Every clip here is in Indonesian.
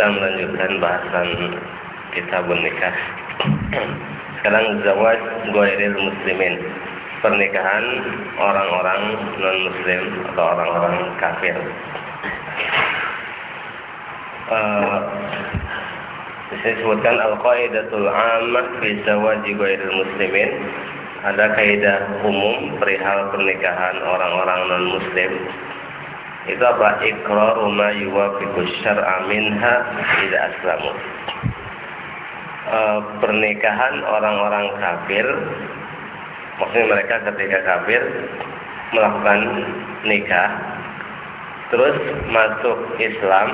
kita melanjutkan bahasan kita nikah. Sekarang zawaj ghairil muslimin. Pernikahan orang-orang non-muslim atau orang-orang kafir. Uh, disebutkan al-qaidatul ammah fi zawaji ghairil muslimin ada kaidah umum perihal pernikahan orang-orang non-muslim itu apa? Iqraru ma yuwafiqu syar'a minha tidak aslamu. E, pernikahan orang-orang kafir maksudnya mereka ketika kafir melakukan nikah terus masuk Islam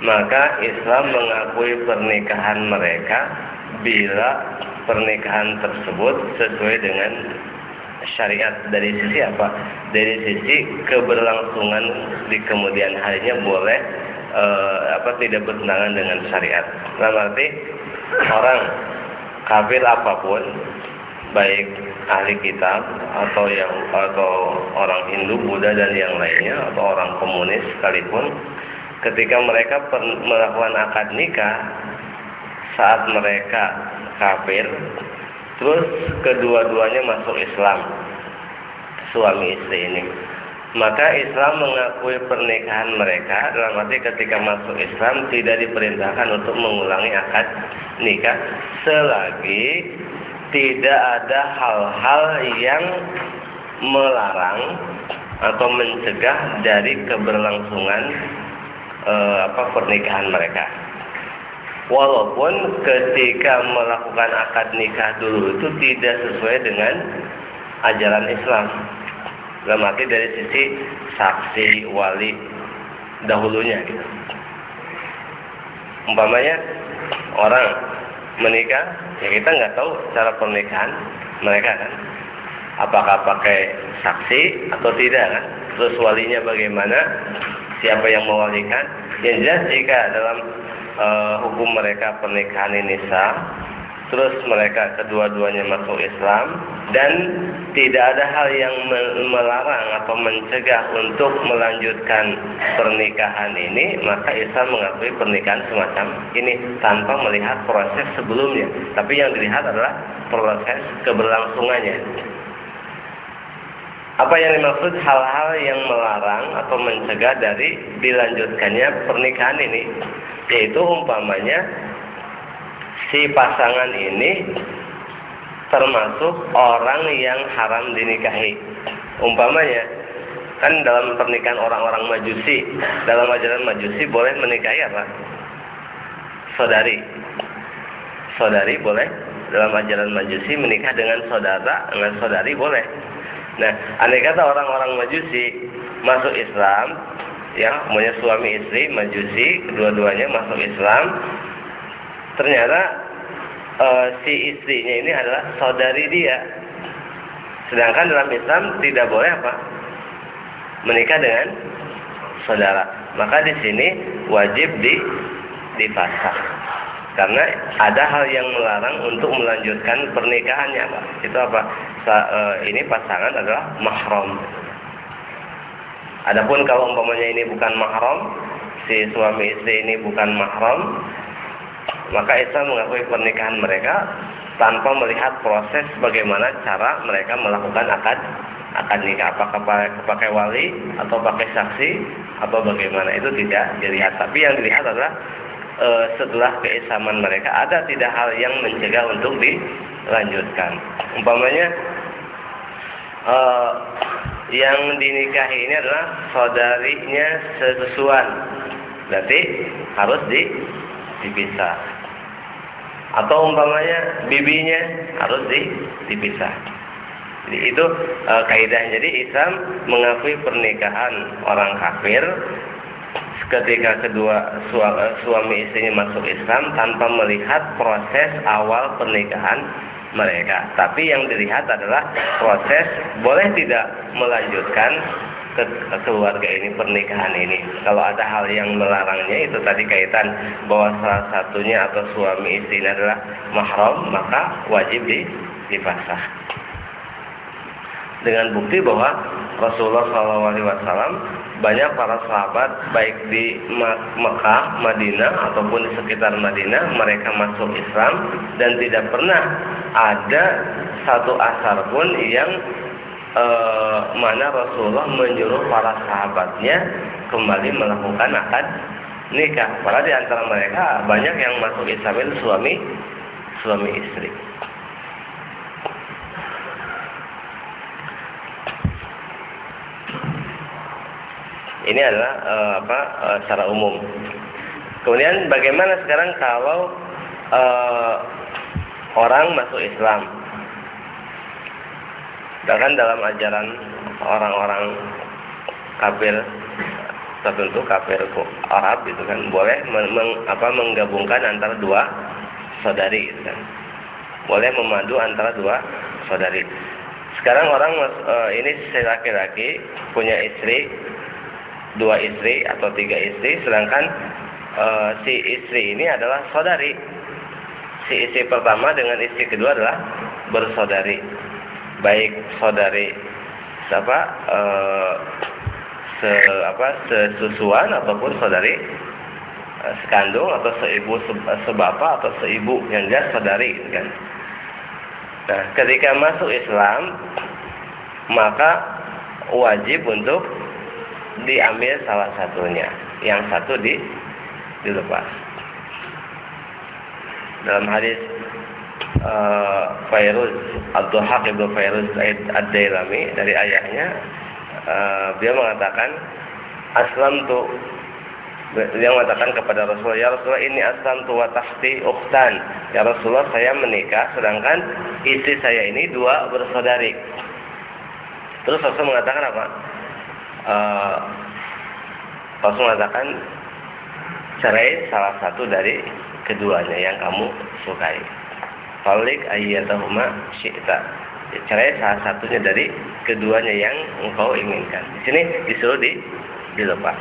maka Islam mengakui pernikahan mereka bila pernikahan tersebut sesuai dengan syariat dari sisi apa? Dari sisi keberlangsungan di kemudian harinya boleh e, apa tidak bertentangan dengan syariat. Dalam arti orang kafir apa pun baik ahli kitab atau yang atau orang Hindu, Buddha dan yang lainnya atau orang komunis sekalipun ketika mereka melakukan akad nikah saat mereka kafir terus kedua-duanya masuk Islam suami istri ini maka Islam mengakui pernikahan mereka dalam arti ketika masuk Islam tidak diperintahkan untuk mengulangi akad nikah selagi tidak ada hal-hal yang melarang atau mencegah dari keberlangsungan e, apa pernikahan mereka. Walaupun ketika melakukan akad nikah dulu itu tidak sesuai dengan ajaran Islam. Dalam arti dari sisi saksi wali dahulunya gitu. Umpamanya orang menikah, ya kita nggak tahu cara pernikahan mereka kan. Apakah pakai saksi atau tidak kan? Terus walinya bagaimana? Siapa yang mewalikan? Yang jelas jika dalam uh, hukum mereka pernikahan ini sah, terus mereka kedua-duanya masuk Islam dan tidak ada hal yang melarang atau mencegah untuk melanjutkan pernikahan ini, maka Islam mengakui pernikahan semacam ini tanpa melihat proses sebelumnya. Tapi yang dilihat adalah proses keberlangsungannya. Apa yang dimaksud hal-hal yang melarang atau mencegah dari dilanjutkannya pernikahan ini? Yaitu umpamanya si pasangan ini termasuk orang yang haram dinikahi. Umpamanya, kan dalam pernikahan orang-orang majusi, dalam ajaran majusi boleh menikahi apa? Saudari. Saudari boleh dalam ajaran majusi menikah dengan saudara, dengan saudari boleh. Nah, aneh kata orang-orang majusi masuk Islam, ya, punya suami istri majusi, kedua-duanya masuk Islam, ternyata e, si istrinya ini adalah saudari dia. Sedangkan dalam Islam tidak boleh apa? Menikah dengan saudara. Maka di sini wajib di dipasang. Karena ada hal yang melarang untuk melanjutkan pernikahannya, Pak. Itu apa? Sa, e, ini pasangan adalah mahram. Adapun kalau umpamanya ini bukan mahram, si suami istri ini bukan mahram, maka Islam mengakui pernikahan mereka tanpa melihat proses bagaimana cara mereka melakukan akad akad nikah apakah pakai wali atau pakai saksi atau bagaimana itu tidak dilihat tapi yang dilihat adalah e, setelah keislaman mereka ada tidak hal yang mencegah untuk dilanjutkan umpamanya e, yang dinikahi ini adalah saudarinya sesusuan berarti harus di, dipisah atau umpamanya bibinya harus di, dipisah. Jadi itu e, kaidah. Jadi Islam mengakui pernikahan orang kafir ketika kedua suami istrinya masuk Islam tanpa melihat proses awal pernikahan mereka. Tapi yang dilihat adalah proses boleh tidak melanjutkan ke, keluarga ini pernikahan ini. Kalau ada hal yang melarangnya itu tadi kaitan bahwa salah satunya atau suami istri adalah mahram maka wajib di, dipasah. Dengan bukti bahwa Rasulullah SAW banyak para sahabat baik di Mekah, Madinah ataupun di sekitar Madinah mereka masuk Islam dan tidak pernah ada satu asar pun yang e, mana Rasulullah menyuruh para sahabatnya kembali melakukan akad nikah. Padahal di antara mereka banyak yang masuk Islam itu suami suami istri. Ini adalah uh, apa uh, secara umum. Kemudian bagaimana sekarang kalau uh, orang masuk Islam? Bahkan dalam ajaran orang-orang kafir tertentu kafir Arab itu kan boleh meng, apa, menggabungkan antara dua saudari gitu kan. Boleh memadu antara dua saudari. Sekarang orang uh, ini laki-laki punya istri dua istri atau tiga istri, sedangkan e, si istri ini adalah saudari. Si istri pertama dengan istri kedua adalah bersaudari, baik saudari siapa e, se apa sesusuan ataupun saudari e, sekandung atau seibu se, sebapa atau seibu yang jelas saudari kan. Nah, ketika masuk Islam maka wajib untuk diambil salah satunya, yang satu di dilepas. Dalam hadis uh, Fairuz Abdul Ibnu Fairuz Ad-Dailami dari ayahnya uh, dia mengatakan aslam tu dia mengatakan kepada Rasulullah ya Rasulullah ini aslam tu wa tahti ukhtan. Ya Rasulullah saya menikah sedangkan istri saya ini dua bersaudari. Terus Rasul mengatakan apa uh, Rasul mengatakan cerai salah satu dari keduanya yang kamu sukai. Falik ayyatahuma syi'ta. Cerai salah satunya dari keduanya yang engkau inginkan. Di sini disuruh di dilepas.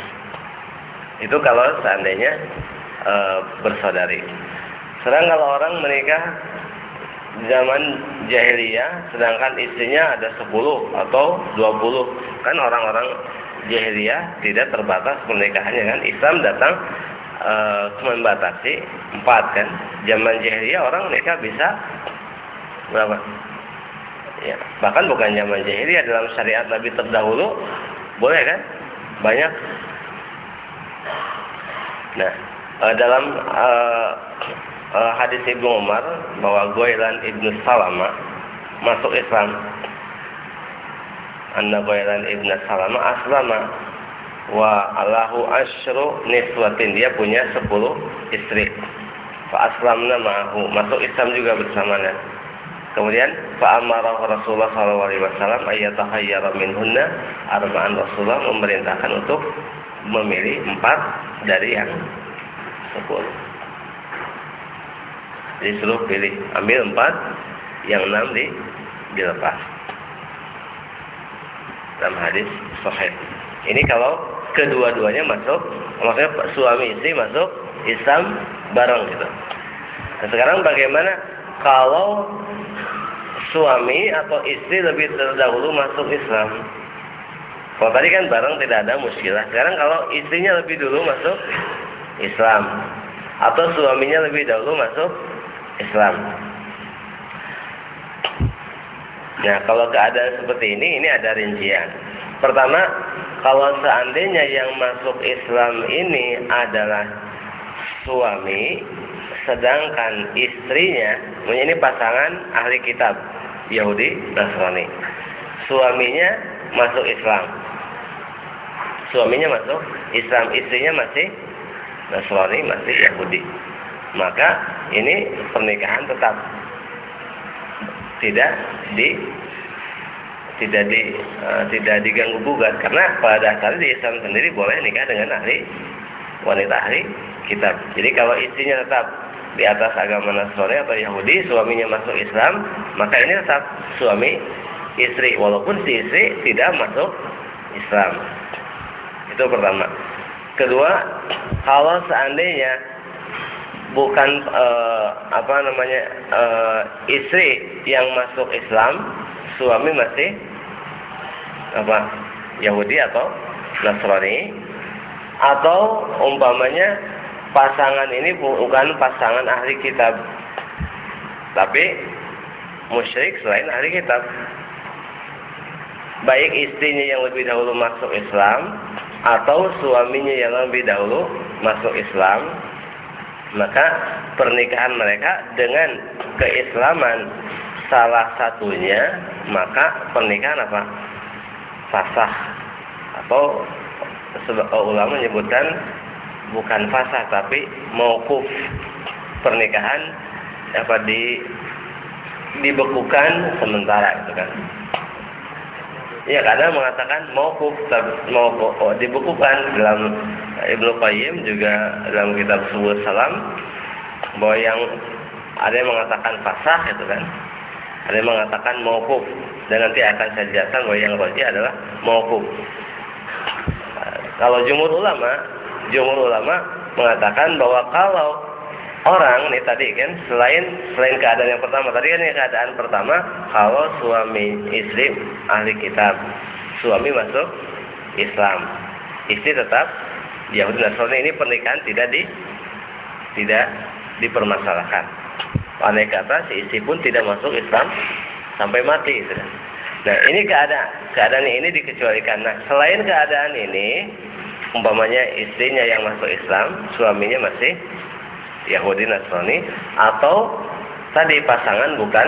Itu kalau seandainya e, bersaudari. Sedang kalau orang menikah zaman jahiliyah sedangkan istrinya ada 10 atau 20 kan orang-orang jahiliyah tidak terbatas pernikahannya kan? Islam datang e, membatasi empat kan? Zaman jahiliyah orang nikah bisa berapa? Ya bahkan bukan zaman jahiliyah dalam syariat Nabi terdahulu boleh kan? Banyak. Nah e, dalam e, e, hadis Ibnu Umar bahwa Goilan Ibnu Salama masuk Islam. Anna Ghairan ibn Salama aslama wa Allahu asyru niswatin. Dia punya 10 istri. Fa aslamna ma'ahu. Masuk Islam juga bersamanya. Kemudian fa amara Rasulullah sallallahu alaihi wasallam ayyatahayyara minhunna. Arba'an Rasulullah memerintahkan untuk memilih empat dari yang sepuluh disuruh pilih ambil empat yang enam di dilepas dalam hadis sahih. Ini kalau kedua-duanya masuk, maksudnya suami istri masuk Islam bareng gitu. Nah, sekarang bagaimana kalau suami atau istri lebih terdahulu masuk Islam? Kalau tadi kan bareng tidak ada muskilah. Sekarang kalau istrinya lebih dulu masuk Islam atau suaminya lebih dahulu masuk Islam. Nah, kalau keadaan seperti ini, ini ada rincian. Pertama, kalau seandainya yang masuk Islam ini adalah suami, sedangkan istrinya, ini pasangan ahli kitab, Yahudi, Nasrani. Suaminya masuk Islam. Suaminya masuk Islam, istrinya masih Nasrani, masih Yahudi. Maka ini pernikahan tetap tidak di tidak di uh, tidak diganggu gugat karena pada dasarnya di Islam sendiri boleh nikah dengan ahli wanita ahli kitab. Jadi kalau istrinya tetap di atas agama Nasrani atau Yahudi, suaminya masuk Islam, maka ini tetap suami istri walaupun si istri tidak masuk Islam. Itu pertama. Kedua, kalau seandainya bukan uh, apa namanya uh, istri yang masuk Islam, suami masih apa Yahudi atau Nasrani atau umpamanya pasangan ini bukan pasangan ahli kitab tapi musyrik selain ahli kitab. Baik istrinya yang lebih dahulu masuk Islam atau suaminya yang lebih dahulu masuk Islam maka pernikahan mereka dengan keislaman salah satunya maka pernikahan apa? Fasah. Atau ulama menyebutkan bukan fasah tapi maukuf pernikahan apa di dibekukan sementara itu kan Ya karena mengatakan maukuf mau oh, dibekukan dalam Ibnu Qayyim juga dalam kitab Subul Salam bahwa yang ada yang mengatakan fasah itu kan. Ada yang mengatakan maukuf dan nanti akan saya jelaskan bahwa yang roji adalah maukuf kalau jumhur ulama jumhur ulama mengatakan bahwa kalau orang nih tadi kan selain selain keadaan yang pertama tadi kan yang keadaan pertama kalau suami istri ahli kitab suami masuk Islam istri tetap Yahudi Nasrani ini pernikahan tidak di tidak dipermasalahkan oleh kata si istri pun tidak masuk Islam sampai mati sudah. Nah ini keadaan keadaan ini dikecualikan. Nah selain keadaan ini umpamanya istrinya yang masuk Islam, suaminya masih Yahudi Nasrani atau tadi pasangan bukan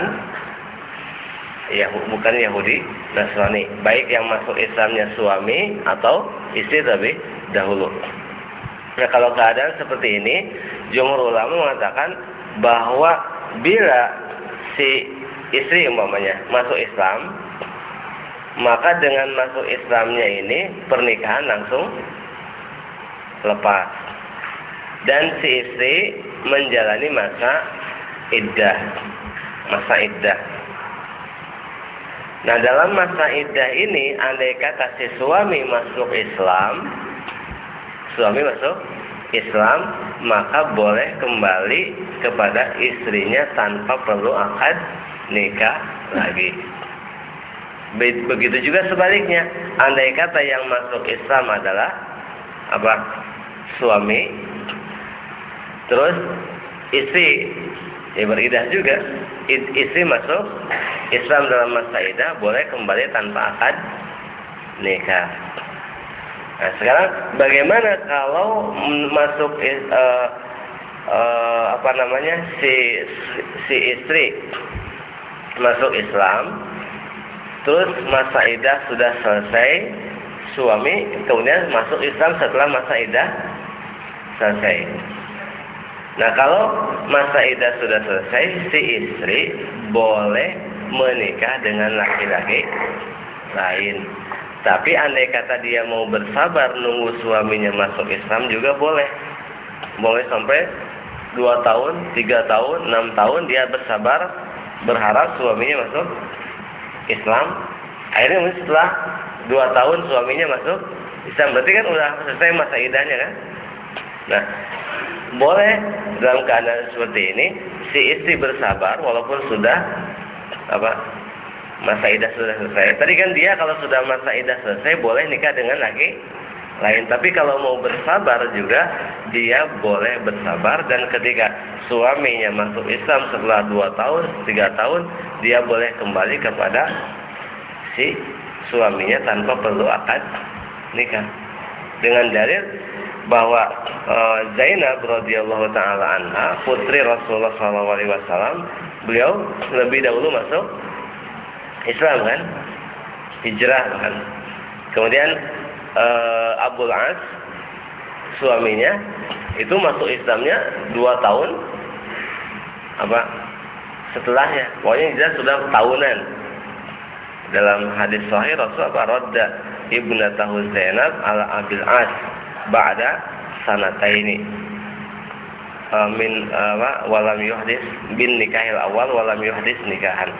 ya bukan Yahudi Nasrani. Baik yang masuk Islamnya suami atau istri tapi dahulu. Nah kalau keadaan seperti ini jumhur ulama mengatakan bahwa bila si istri umpamanya masuk Islam maka dengan masuk Islamnya ini pernikahan langsung lepas dan si istri menjalani masa iddah. Masa iddah. Nah dalam masa iddah ini andai kata si suami masuk Islam suami masuk Islam maka boleh kembali kepada istrinya tanpa perlu akad nikah lagi. Begitu juga sebaliknya. Andai kata yang masuk Islam adalah apa? Suami Terus istri ya beridah juga. Istri masuk Islam dalam masa idah boleh kembali tanpa akad nikah. Nah, sekarang bagaimana kalau masuk uh, uh, apa namanya si si istri masuk Islam, terus masa idah sudah selesai, suami kemudian masuk Islam setelah masa idah selesai. Nah kalau masa idah sudah selesai, si istri boleh menikah dengan laki-laki lain. Tapi andai kata dia mau bersabar nunggu suaminya masuk Islam juga boleh. Boleh sampai dua tahun, tiga tahun, enam tahun dia bersabar berharap suaminya masuk Islam. Akhirnya setelah dua tahun suaminya masuk Islam berarti kan udah selesai masa idahnya kan. Nah, boleh dalam keadaan seperti ini si istri bersabar walaupun sudah apa masa idah sudah selesai. Tadi kan dia kalau sudah masa idah selesai boleh nikah dengan laki lain. Tapi kalau mau bersabar juga dia boleh bersabar dan ketika suaminya masuk Islam setelah dua tahun, tiga tahun, dia boleh kembali kepada si suaminya tanpa perlu akad nikah. Dengan dalil bahwa uh, Zainab radhiyallahu taala anha putri Rasulullah sallallahu alaihi wasallam beliau lebih dahulu masuk Islam kan? Hijrah kan? Kemudian uh, Abdul As suaminya itu masuk Islamnya dua tahun apa setelahnya. Pokoknya jelas sudah tahunan. Dalam hadis sahih Rasul apa Radda tahu Zainab ala Abil As ba'da sanataini. Min apa walam yuhdis bin nikahil awal walam yuhdis nikahan.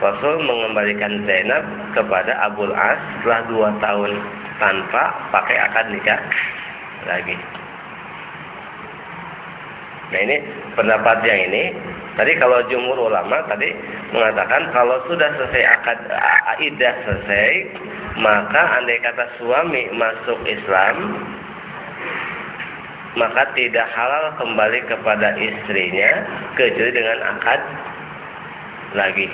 Rasul mengembalikan Zainab kepada Abul As setelah dua tahun tanpa pakai akad nikah lagi. Nah ini pendapat yang ini. Tadi kalau jumhur ulama tadi mengatakan kalau sudah selesai akad idah selesai maka andai kata suami masuk Islam maka tidak halal kembali kepada istrinya kecuali dengan akad lagi.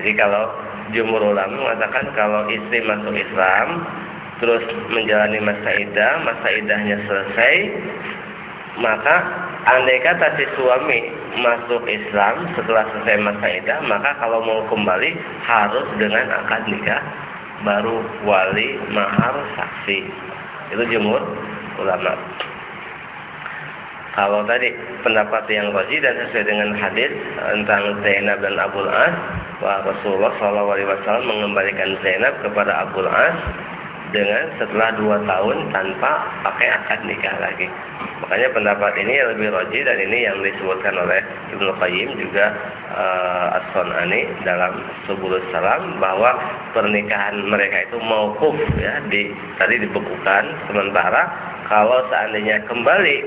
Jadi kalau jumhur ulama mengatakan kalau istri masuk Islam terus menjalani masa idah, masa idahnya selesai, maka andai kata si suami masuk Islam setelah selesai masa idah, maka kalau mau kembali harus dengan akad nikah baru wali, mahar, saksi. Itu jumhur ulama. Kalau tadi pendapat yang roji dan sesuai dengan hadis tentang Zainab dan Abdul As, bahwa Rasulullah SAW mengembalikan Zainab kepada Abdul As dengan setelah dua tahun tanpa pakai akad nikah lagi. Makanya pendapat ini lebih roji dan ini yang disebutkan oleh Ibnu Qayyim juga uh, As-Sunani dalam Subul Salam bahwa pernikahan mereka itu maukuf ya di tadi dibekukan sementara kalau seandainya kembali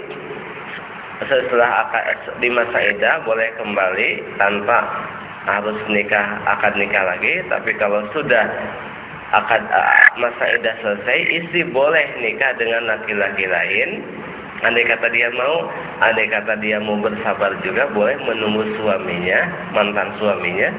setelah akad di masa idah boleh kembali tanpa harus nikah akad nikah lagi. Tapi kalau sudah akad uh, masa idah selesai istri boleh nikah dengan laki-laki lain. Andai kata dia mau andai kata dia mau bersabar juga boleh menunggu suaminya mantan suaminya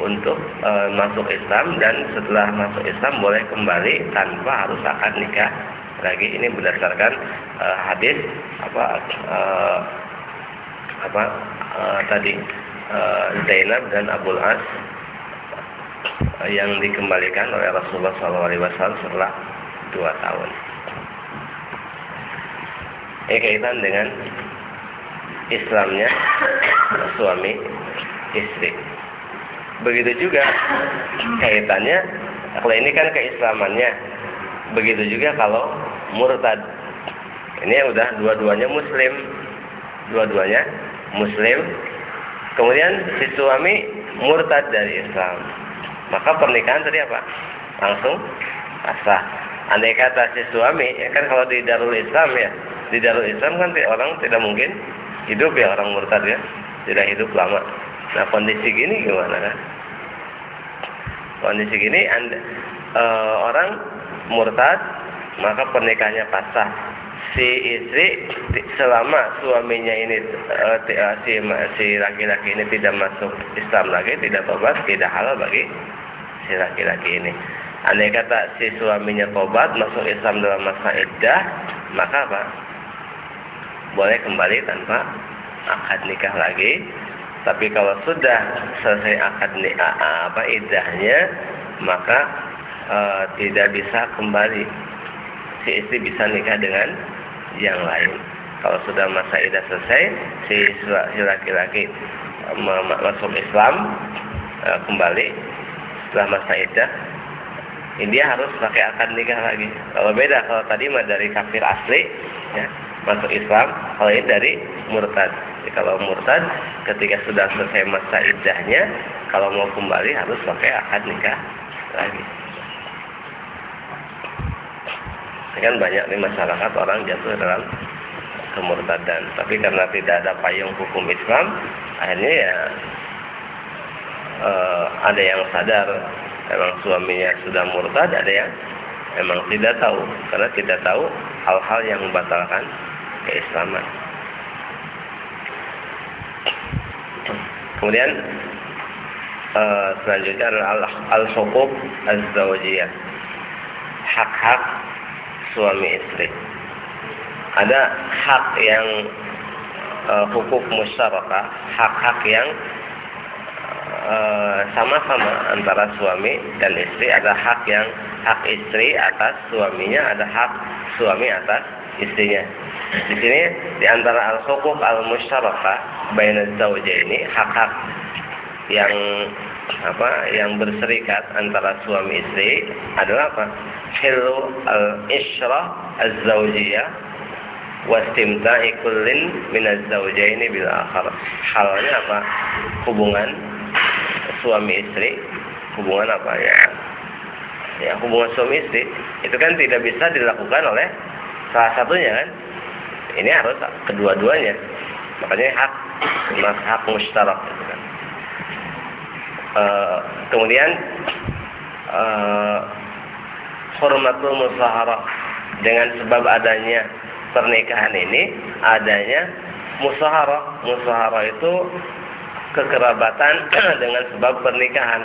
untuk uh, masuk Islam. Dan setelah masuk Islam boleh kembali tanpa harus akad nikah lagi ini berdasarkan uh, hadis apa uh, apa uh, tadi uh, Zainab dan Abdul As yang dikembalikan oleh Rasulullah SAW setelah dua tahun. Ini kaitan dengan Islamnya suami istri. Begitu juga kaitannya kalau ini kan keislamannya. Begitu juga kalau murtad. Ini udah dua-duanya muslim. Dua-duanya muslim. Kemudian si suami murtad dari Islam. Maka pernikahan tadi apa? Langsung asah. Andai kata si suami, ya kan kalau di Darul Islam ya, di Darul Islam kan orang tidak mungkin hidup ya orang murtad ya, tidak hidup lama. Nah kondisi gini gimana kan? Kondisi gini anda, e, orang murtad maka pernikahannya pasah si istri selama suaminya ini uh, si si laki-laki ini tidak masuk Islam lagi tidak tobat tidak halal bagi si laki-laki ini. Andai kata si suaminya tobat masuk Islam dalam masa iddah maka apa? Boleh kembali tanpa akad nikah lagi. Tapi kalau sudah selesai akad nikah apa iddahnya maka uh, tidak bisa kembali si istri bisa nikah dengan yang lain. Kalau sudah masa idah selesai, si laki-laki masuk Islam e, kembali setelah masa idah, dia harus pakai akad nikah lagi. Kalau beda, kalau tadi mah dari kafir asli, ya, masuk Islam, kalau ini dari murtad. Jadi kalau murtad, ketika sudah selesai masa idahnya, kalau mau kembali harus pakai akad nikah lagi. Kan banyak nih masyarakat orang jatuh dalam kemurtadan. Tapi karena tidak ada payung hukum Islam, akhirnya ya uh, ada yang sadar emang suaminya sudah murtad, ada yang emang tidak tahu karena tidak tahu hal-hal yang membatalkan keislaman. Kemudian uh, selanjutnya adalah al-huquq az-zawjiyah. Hak-hak suami istri. Ada hak yang uh, hukuk musyarakah, hak-hak yang eh, sama-sama uh, antara suami dan istri. Ada hak yang hak istri atas suaminya, ada hak suami atas istrinya. Di sini di antara al-hukuk al-musyarakah baina ini hak-hak yang apa yang berserikat antara suami istri adalah apa? Hilu al-isyrah az-zawjiyah wastimta'i kullin min az-zawjaini bil akhar. Halnya apa? Hubungan suami istri, hubungan apa ya? Ya, hubungan suami istri itu kan tidak bisa dilakukan oleh salah satunya kan. Ini harus kedua-duanya. Makanya hak hak mustarak gitu kan. Uh, kemudian uh, hormatul musaharah dengan sebab adanya pernikahan ini adanya musaharah. Musaharah itu kekerabatan dengan sebab pernikahan.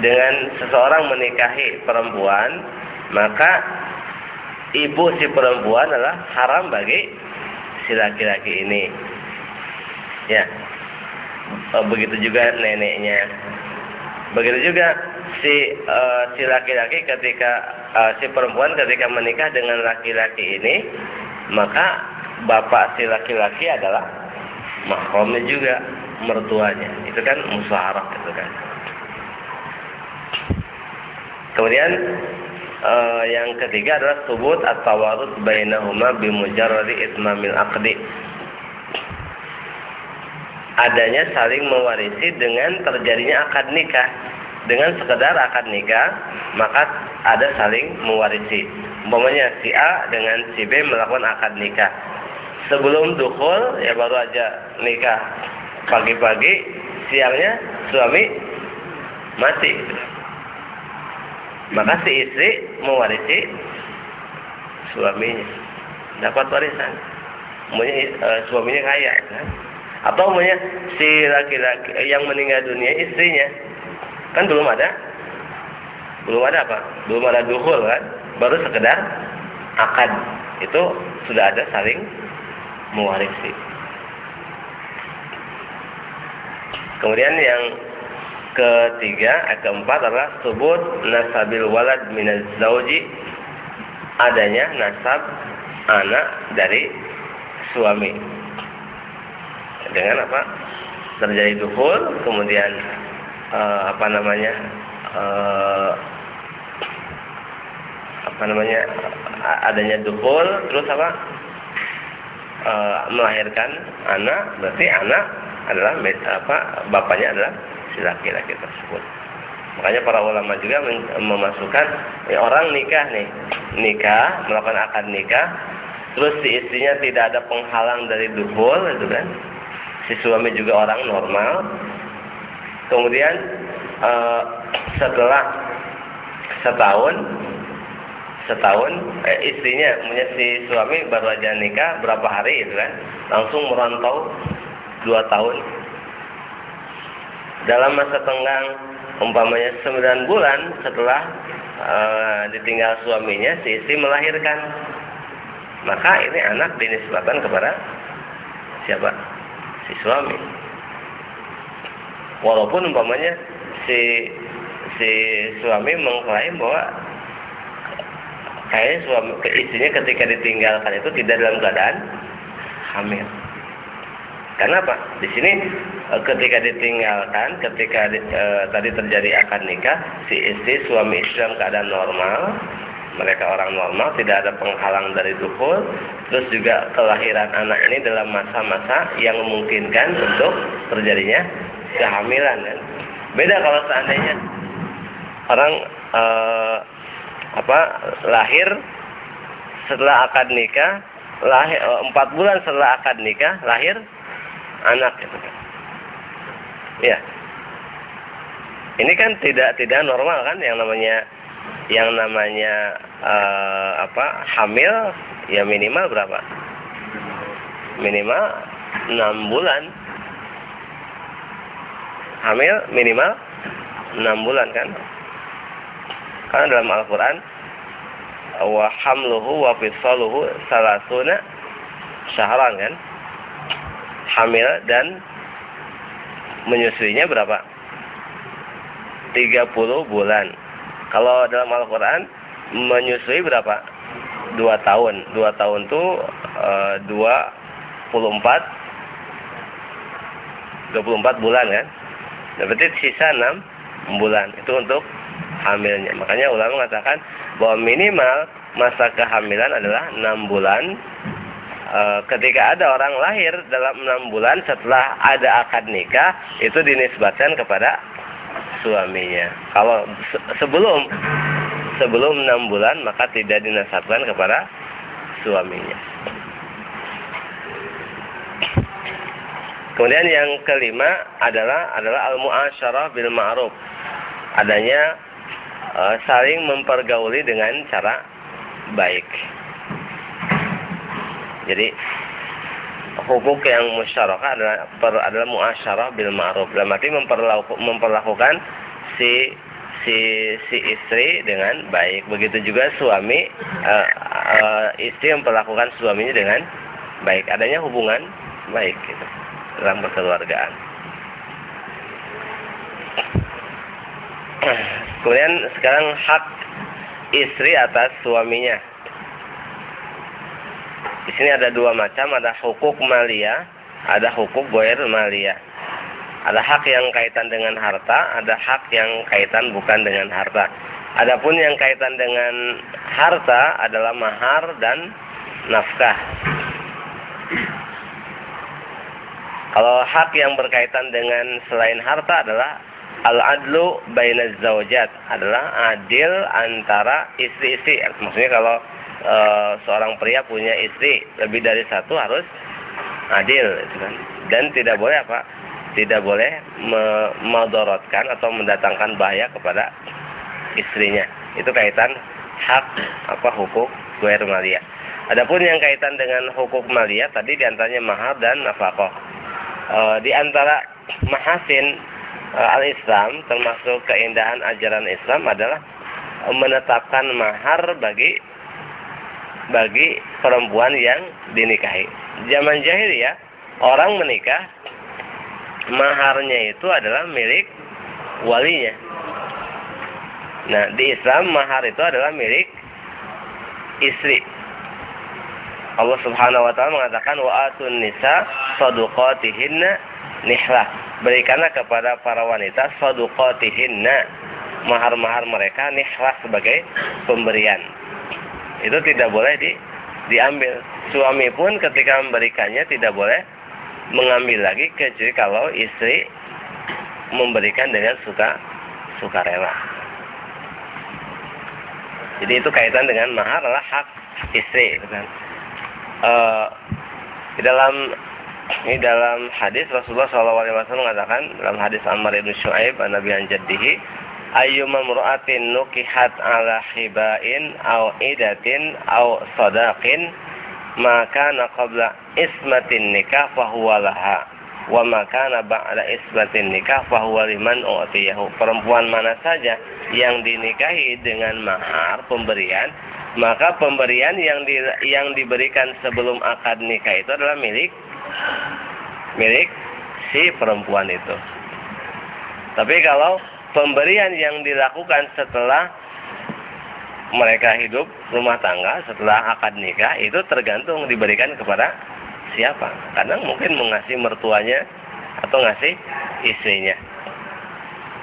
Dengan seseorang menikahi perempuan, maka ibu si perempuan adalah haram bagi si laki-laki ini. Ya. Oh, begitu juga neneknya. Begitu juga si uh, si laki-laki ketika uh, si perempuan ketika menikah dengan laki-laki ini, maka bapak si laki-laki adalah mahramnya juga mertuanya. Itu kan musyawarah itu kan. Kemudian uh, yang ketiga adalah subut atau warut bainahuma bimujarradi itmamil aqdi. Adanya saling mewarisi dengan terjadinya akad nikah. Dengan sekedar akad nikah, maka ada saling mewarisi. Umpamanya si A dengan si B melakukan akad nikah. Sebelum dukul ya baru aja nikah. Pagi-pagi, siangnya suami mati maka si istri mewarisi suaminya dapat warisan umumnya e, suaminya kaya kan atau umumnya si laki-laki yang meninggal dunia istrinya kan belum ada. Belum ada apa? Belum ada duhul kan? Baru sekedar akad. Itu sudah ada saling mewarisi. Kemudian yang ketiga, eh, keempat adalah sebut nasabil walad minaz zauji. Adanya nasab anak dari suami. Dengan apa? Terjadi duhul, kemudian uh, apa namanya? Uh, apa namanya? adanya duhul, terus apa? Uh, melahirkan anak, berarti anak adalah apa? Bapaknya adalah si laki-laki tersebut. Makanya para ulama juga memasukkan ya, orang nikah nih, nikah melakukan akad nikah, terus si istrinya tidak ada penghalang dari duhul, itu kan, si suami juga orang normal. Kemudian uh, setelah setahun, setahun eh, istrinya punya si suami baru aja nikah berapa hari itu kan, langsung merantau dua tahun. Dalam masa tenggang umpamanya 9 bulan setelah uh, ditinggal suaminya si istri melahirkan. Maka ini anak dinisbahkan kepada siapa? Si suami walaupun umpamanya si si suami mengklaim bahwa kayaknya suami ke istrinya ketika ditinggalkan itu tidak dalam keadaan hamil. Karena apa? Di sini Eh, ketika ditinggalkan, ketika e, tadi terjadi akad nikah, si istri suami istri dalam keadaan normal, mereka orang normal, tidak ada penghalang dari duhul, terus juga kelahiran anak ini dalam masa-masa yang memungkinkan untuk terjadinya kehamilan kan. Beda kalau seandainya orang e, apa lahir setelah akad nikah, lahir empat bulan setelah akad nikah lahir anak gitu kan Ya. Ini kan tidak tidak normal kan yang namanya yang namanya uh, apa hamil ya minimal berapa? Minimal 6 bulan. Hamil minimal 6 bulan kan? Karena dalam Al-Qur'an wa hamluhu wa fisaluhu salasuna syahran kan? Hamil dan menyusuinya berapa? 30 bulan. Kalau dalam Al-Quran menyusui berapa? 2 tahun. 2 tahun itu uh, 24 24 bulan kan? Berarti sisa 6 bulan. Itu untuk hamilnya. Makanya ulama mengatakan bahwa minimal masa kehamilan adalah 6 bulan e, ketika ada orang lahir dalam enam bulan setelah ada akad nikah itu dinisbatkan kepada suaminya. Kalau se sebelum sebelum enam bulan maka tidak dinasabkan kepada suaminya. Kemudian yang kelima adalah adalah al muasyarah bil ma'ruf. adanya uh, saling mempergauli dengan cara baik. Jadi hukuk yang musyarakah adalah per, adalah muasyarah bil ma'ruf. Dalam arti memperlaku, memperlakukan si si si istri dengan baik. Begitu juga suami uh, uh, istri memperlakukan suaminya dengan baik. Adanya hubungan baik gitu dalam perkeluargaan. Kemudian sekarang hak istri atas suaminya. Di sini ada dua macam, ada hukuk malia, ada hukuk goer malia. Ada hak yang kaitan dengan harta, ada hak yang kaitan bukan dengan harta. Adapun yang kaitan dengan harta adalah mahar dan nafkah. Kalau hak yang berkaitan dengan selain harta adalah al-adlu bainaz zaujat adalah adil antara istri-istri. Maksudnya kalau e, seorang pria punya istri lebih dari satu harus adil gitu kan. Dan tidak boleh apa? Tidak boleh memodorotkan atau mendatangkan bahaya kepada istrinya. Itu kaitan hak apa hukum guer malia. Adapun yang kaitan dengan hukum malia tadi di antaranya mahar dan nafkah. E, di antara mahasin e, al-Islam termasuk keindahan ajaran Islam adalah menetapkan mahar bagi bagi perempuan yang dinikahi. Zaman jahiliyah orang menikah maharnya itu adalah milik walinya. Nah, di Islam mahar itu adalah milik istri. Allah Subhanahu wa taala mengatakan wa atun nisa sadaqatihinna nihlah. Berikanlah kepada para wanita sadaqatihinna mahar-mahar mereka nihlah sebagai pemberian itu tidak boleh di, diambil. Suami pun ketika memberikannya tidak boleh mengambil lagi kecuali kalau istri memberikan dengan suka suka rela. Jadi itu kaitan dengan mahar adalah hak istri, gitu kan. Uh, di dalam ini dalam hadis Rasulullah SAW mengatakan dalam hadis Ammar bin Shu'aib an Nabi Anjadihi ayyuma mur'atin nukihat ala hibain au idatin au sadaqin maka qabla ismatin nikah fahuwa laha wa maka ba'da ismatin nikah fahuwa liman u'tiyahu. Perempuan mana saja yang dinikahi dengan mahar pemberian maka pemberian yang di, yang diberikan sebelum akad nikah itu adalah milik milik si perempuan itu tapi kalau pemberian yang dilakukan setelah mereka hidup rumah tangga setelah akad nikah itu tergantung diberikan kepada siapa. Kadang mungkin mengasih mertuanya atau ngasih istrinya.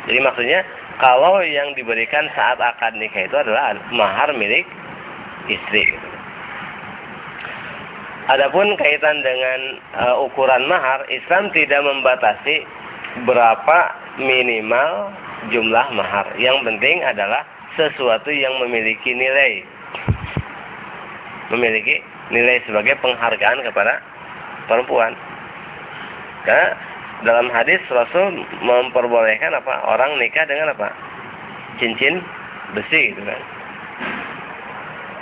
Jadi maksudnya kalau yang diberikan saat akad nikah itu adalah mahar milik istri. Adapun kaitan dengan uh, ukuran mahar, Islam tidak membatasi berapa minimal jumlah mahar. Yang penting adalah sesuatu yang memiliki nilai. Memiliki nilai sebagai penghargaan kepada perempuan. Karena dalam hadis Rasul memperbolehkan apa? Orang nikah dengan apa? Cincin besi gitu kan.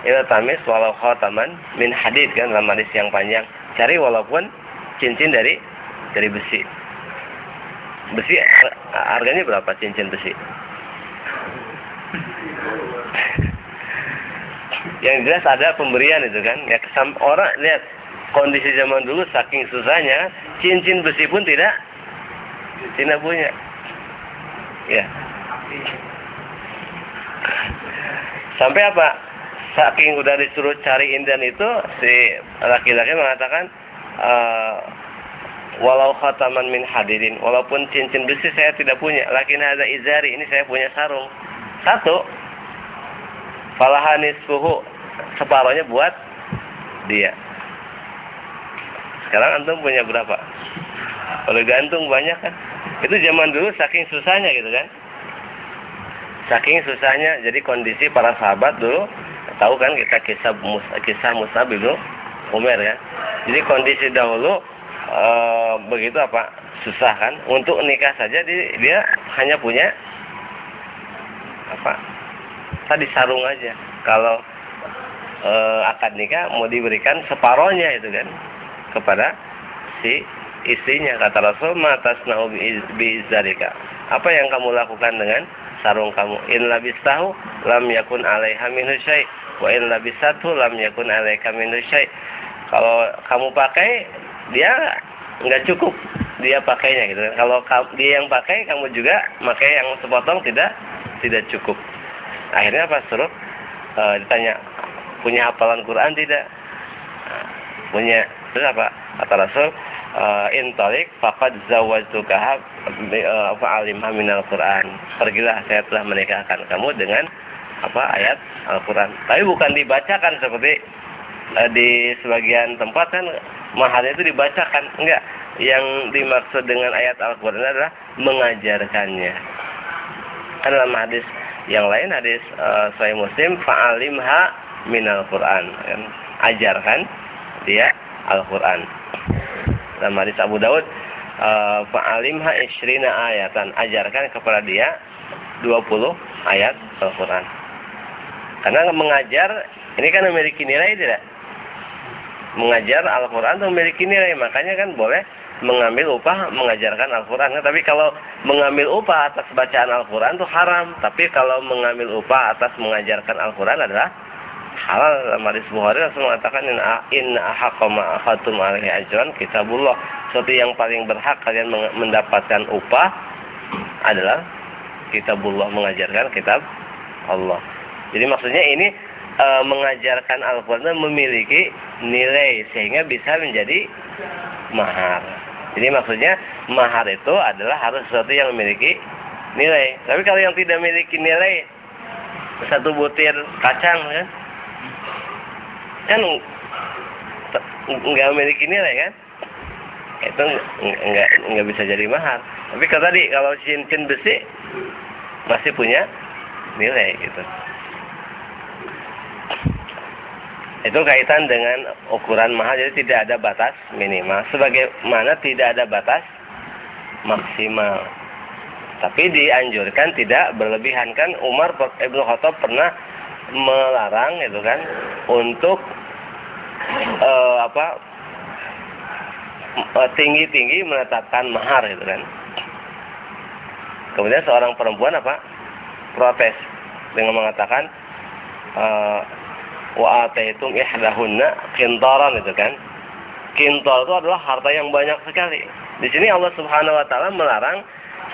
Ila tamis walau khataman min hadid kan dalam hadis yang panjang. Cari walaupun cincin dari dari besi. Besi harganya berapa cincin besi? Yang jelas ada pemberian itu kan. Ya orang lihat kondisi zaman dulu saking susahnya cincin besi pun tidak tidak punya. Ya. Sampai apa saking udah disuruh cari indan itu si laki-laki mengatakan uh, walau khataman min hadirin walaupun cincin besi saya tidak punya lakin ada izari ini saya punya sarung. Satu falahanis fuhu separohnya buat dia. Sekarang antum punya berapa? Kalau gantung banyak kan? Itu zaman dulu saking susahnya gitu kan? Saking susahnya jadi kondisi para sahabat dulu tahu kan kita kisah kisah Musa bin Umar kan jadi kondisi dahulu e, begitu apa? Susah kan? Untuk nikah saja dia, dia hanya punya apa? Tadi sarung aja. Kalau e, akad nikah mau diberikan separohnya itu kan? Kepada si istrinya kata Rasul matas nahu bizarika apa yang kamu lakukan dengan sarung kamu? In tahu lam yakun alaiha syai wa in labisatu lam yakun alaika minhu syai. Kalau kamu pakai dia nggak cukup dia pakainya gitu. Kalau dia yang pakai kamu juga pakai yang sepotong tidak tidak cukup. Akhirnya pas suruh e, ditanya punya hafalan Quran tidak? Punya terus apa? Kata Rasul uh, intalik faqad zawwajtukaha uh, fa alimha minal Quran. Pergilah saya telah menikahkan kamu dengan apa ayat Al-Qur'an. Tapi bukan dibacakan seperti uh, di sebagian tempat kan mahalnya itu dibacakan. Enggak. Yang dimaksud dengan ayat Al-Qur'an adalah mengajarkannya. Kan dalam hadis yang lain hadis uh, Muslim fa'alimha minal Quran kan ajarkan dia Al-Qur'an dalam hadis Abu Daud uh, fa'alimha isrina ayatan ajarkan kepada dia 20 ayat Al-Quran karena mengajar ini kan memiliki nilai tidak mengajar Al-Quran itu memiliki nilai makanya kan boleh mengambil upah mengajarkan Al-Quran tapi kalau mengambil upah atas bacaan Al-Quran itu haram tapi kalau mengambil upah atas mengajarkan Al-Quran adalah halal hadis Bukhari Rasul mengatakan in ahaqqa ma akhadtum alaihi ajran kitabullah. Sesuatu yang paling berhak kalian mendapatkan upah adalah kitabullah mengajarkan kitab Allah. Jadi maksudnya ini e, mengajarkan Al-Qur'an memiliki nilai sehingga bisa menjadi mahar. Jadi maksudnya mahar itu adalah harus sesuatu yang memiliki nilai. Tapi kalau yang tidak memiliki nilai satu butir kacang kan kan nggak memiliki nilai kan itu nggak nggak bisa jadi mahal tapi kalau tadi kalau cincin besi masih punya nilai gitu itu kaitan dengan ukuran mahal jadi tidak ada batas minimal. Sebagaimana tidak ada batas maksimal. Tapi dianjurkan tidak berlebihan. Kan Umar Ibnu Khattab pernah melarang itu kan untuk uh, apa eh, tinggi-tinggi menetapkan mahar itu kan. Kemudian seorang perempuan apa protes dengan mengatakan uh, wa ataitum ihdahunna kintaran itu kan. Kintar itu adalah harta yang banyak sekali. Di sini Allah Subhanahu wa taala melarang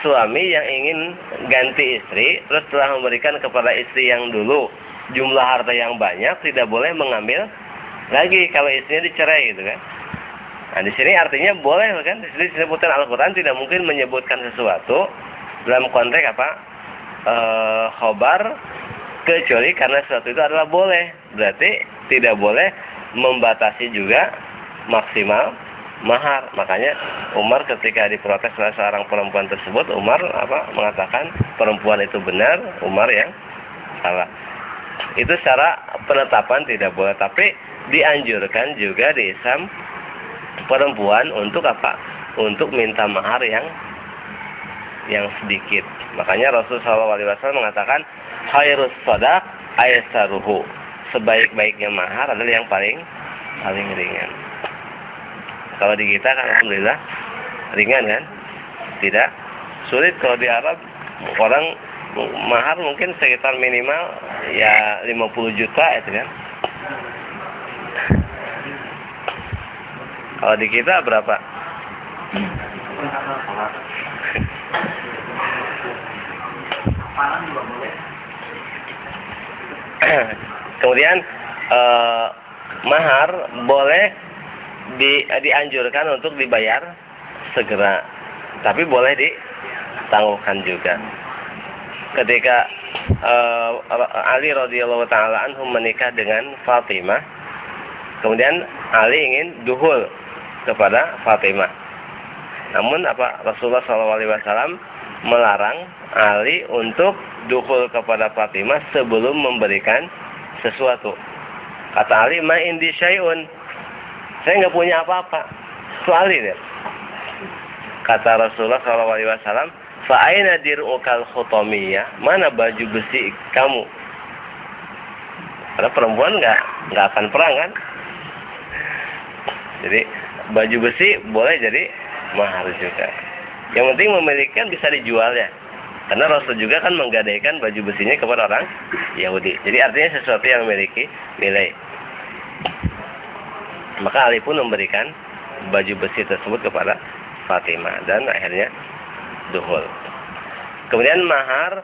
suami yang ingin ganti istri terus telah memberikan kepada istri yang dulu jumlah harta yang banyak tidak boleh mengambil lagi kalau istrinya dicerai gitu kan. Nah di sini artinya boleh kan di sini disebutkan Al-Quran tidak mungkin menyebutkan sesuatu dalam konteks apa e, khobar kecuali karena sesuatu itu adalah boleh. Berarti tidak boleh membatasi juga maksimal mahar. Makanya Umar ketika diprotes oleh seorang perempuan tersebut Umar apa mengatakan perempuan itu benar Umar yang salah. Itu secara penetapan tidak boleh tapi dianjurkan juga di Islam perempuan untuk apa? Untuk minta mahar yang yang sedikit. Makanya Rasulullah SAW mengatakan khairus sadaq aisaruhu. Sebaik-baiknya mahar adalah yang paling paling ringan. Kalau di kita kan alhamdulillah ringan kan? Tidak sulit kalau di Arab orang mahar mungkin sekitar minimal ya 50 juta itu kan Kalau di kita berapa? Kemudian eh, mahar boleh di, dianjurkan untuk dibayar segera, tapi boleh ditangguhkan juga. Ketika eh, Ali radhiyallahu taala anhu menikah dengan Fatimah, kemudian Ali ingin duhul kepada Fatimah. Namun apa Rasulullah SAW melarang Ali untuk dukul kepada Fatimah sebelum memberikan sesuatu. Kata Ali, "Ma indi syai'un." Saya nggak punya apa-apa. Ali deh. Kata Rasulullah SAW, Fa'aina dir'ukal khutamiyah? Mana baju besi kamu? Karena perempuan nggak nggak akan perang kan? Jadi baju besi boleh jadi mahar juga. Yang penting memiliki kan bisa dijual ya. Karena Rasul juga kan menggadaikan baju besinya kepada orang Yahudi. Jadi artinya sesuatu yang memiliki nilai. Maka Ali pun memberikan baju besi tersebut kepada Fatimah dan akhirnya duhul. Kemudian mahar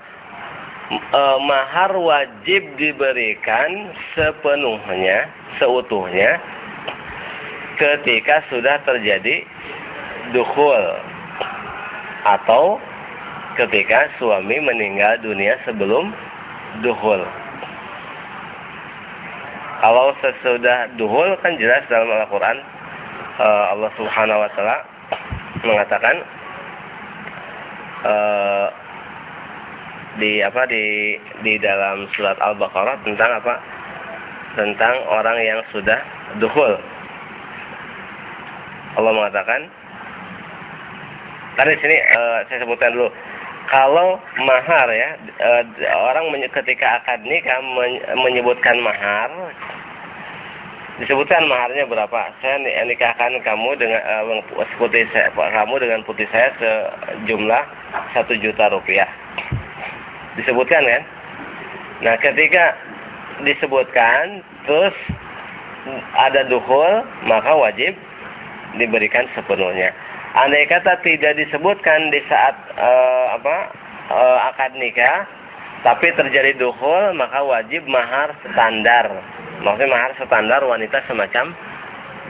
e, mahar wajib diberikan sepenuhnya, seutuhnya ketika sudah terjadi duhul atau ketika suami meninggal dunia sebelum duhul. Kalau sesudah duhul kan jelas dalam Al-Quran uh, Allah Subhanahu Wa Taala mengatakan uh, di apa di di dalam surat Al-Baqarah tentang apa tentang orang yang sudah duhul. Allah mengatakan Tadi sini uh, saya sebutkan dulu. Kalau mahar ya eh, orang ketika akad nikah menyebutkan mahar disebutkan maharnya berapa? Saya nikahkan kamu dengan uh, putih saya kamu dengan putih saya sejumlah satu juta rupiah. Disebutkan kan? Nah ketika disebutkan terus ada duhul maka wajib diberikan sepenuhnya andai kata tidak disebutkan di saat uh, apa uh, akad nikah tapi terjadi duhul maka wajib mahar standar. Maksudnya mahar standar wanita semacam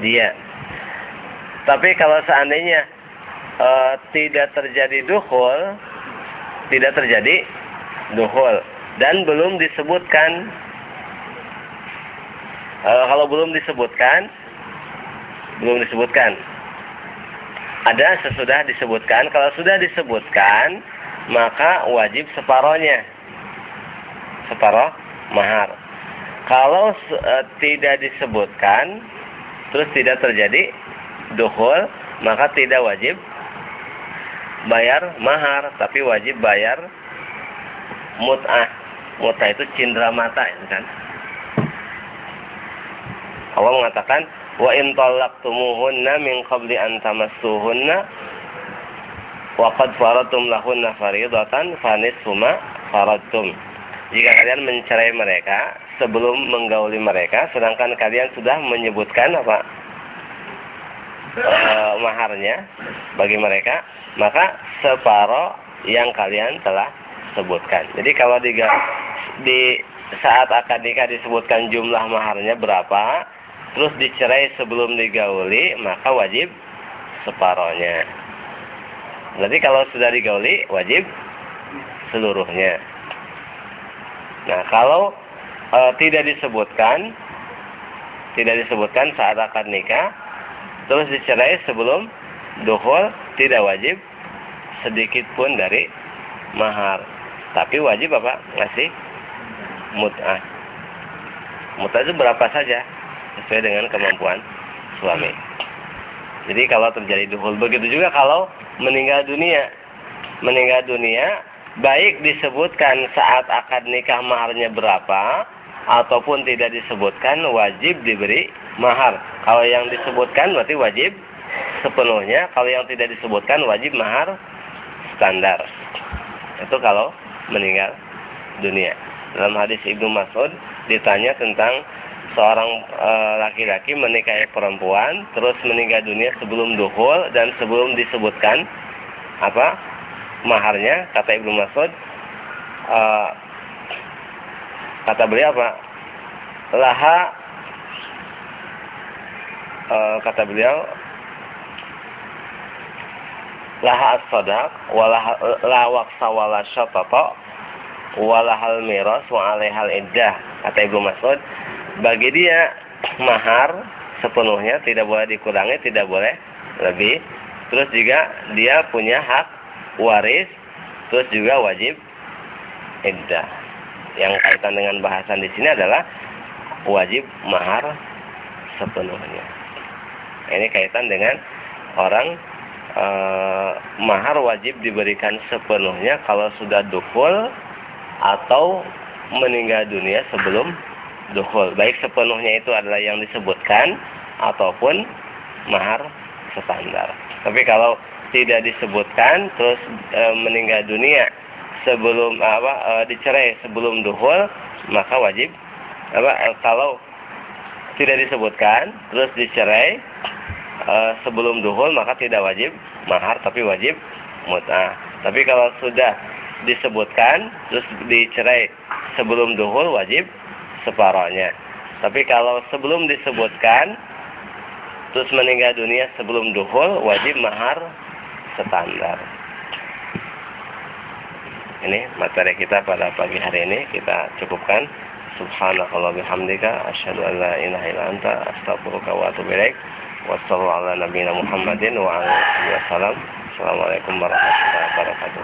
dia. Tapi kalau seandainya uh, tidak terjadi duhul tidak terjadi duhul dan belum disebutkan uh, kalau belum disebutkan belum disebutkan ada sesudah disebutkan. Kalau sudah disebutkan, maka wajib separohnya. Separoh mahar. Kalau e, tidak disebutkan, terus tidak terjadi duhul, maka tidak wajib bayar mahar, tapi wajib bayar mut'ah. Mut'ah itu cindera mata, kan? Allah mengatakan, wa in talaqtumuhunna min qabli an tamassuhunna wa qad faradtum lahunna faridatan fanisfu ma faradtum. Jika kalian mencerai mereka sebelum menggauli mereka sedangkan kalian sudah menyebutkan apa? E, maharnya bagi mereka maka separoh yang kalian telah sebutkan. Jadi kalau di, di saat akad nikah disebutkan jumlah maharnya berapa terus dicerai sebelum digauli maka wajib separohnya. Berarti kalau sudah digauli wajib seluruhnya. Nah kalau e, tidak disebutkan tidak disebutkan saat akad nikah terus dicerai sebelum duhul tidak wajib sedikit pun dari mahar. Tapi wajib apa? Ngasih mut'ah. Mut'ah itu berapa saja sesuai dengan kemampuan suami. Jadi kalau terjadi duhul begitu juga kalau meninggal dunia. Meninggal dunia baik disebutkan saat akad nikah maharnya berapa ataupun tidak disebutkan wajib diberi mahar. Kalau yang disebutkan berarti wajib sepenuhnya, kalau yang tidak disebutkan wajib mahar standar. Itu kalau meninggal dunia. Dalam hadis Ibnu Mas'ud ditanya tentang seorang eh, laki-laki e, menikahi perempuan terus meninggal dunia sebelum duhul dan sebelum disebutkan apa maharnya kata Ibnu Mas'ud e, kata beliau apa? Laha e, kata beliau laha as-sadaq walaha la waqsa wala walahal miras wa alaihal iddah kata Ibnu Mas'ud bagi dia mahar sepenuhnya tidak boleh dikurangi tidak boleh lebih. Terus juga dia punya hak waris terus juga wajib iddah. Yang kaitan dengan bahasan di sini adalah wajib mahar sepenuhnya. Ini kaitan dengan orang eh, mahar wajib diberikan sepenuhnya kalau sudah dukul atau meninggal dunia sebelum dukul. Baik sepenuhnya itu adalah yang disebutkan ataupun mahar standar. Tapi kalau tidak disebutkan terus e, meninggal dunia sebelum apa e, dicerai sebelum duhul maka wajib apa e, kalau tidak disebutkan terus dicerai e, sebelum duhul maka tidak wajib mahar tapi wajib mut'ah. Tapi kalau sudah disebutkan terus dicerai sebelum duhul wajib separohnya. Tapi kalau sebelum disebutkan terus meninggal dunia sebelum duhul wajib mahar standar. Ini materi kita pada pagi hari ini kita cukupkan. Subhanakallah bihamdika asyhadu an la ilaha anta astaghfiruka wa atubu ilaik. Wassallallahu ala Muhammadin wa alihi wasallam. Assalamualaikum warahmatullahi wabarakatuh.